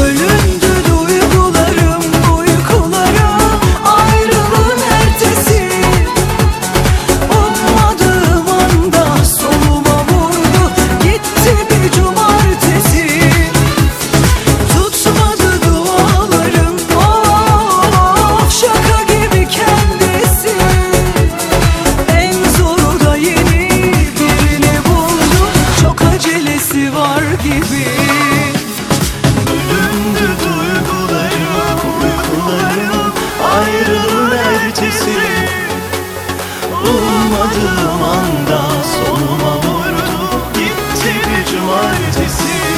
Ölüm Yaşamadığım anda sonuma vurdu. Gitti bir cumartesi.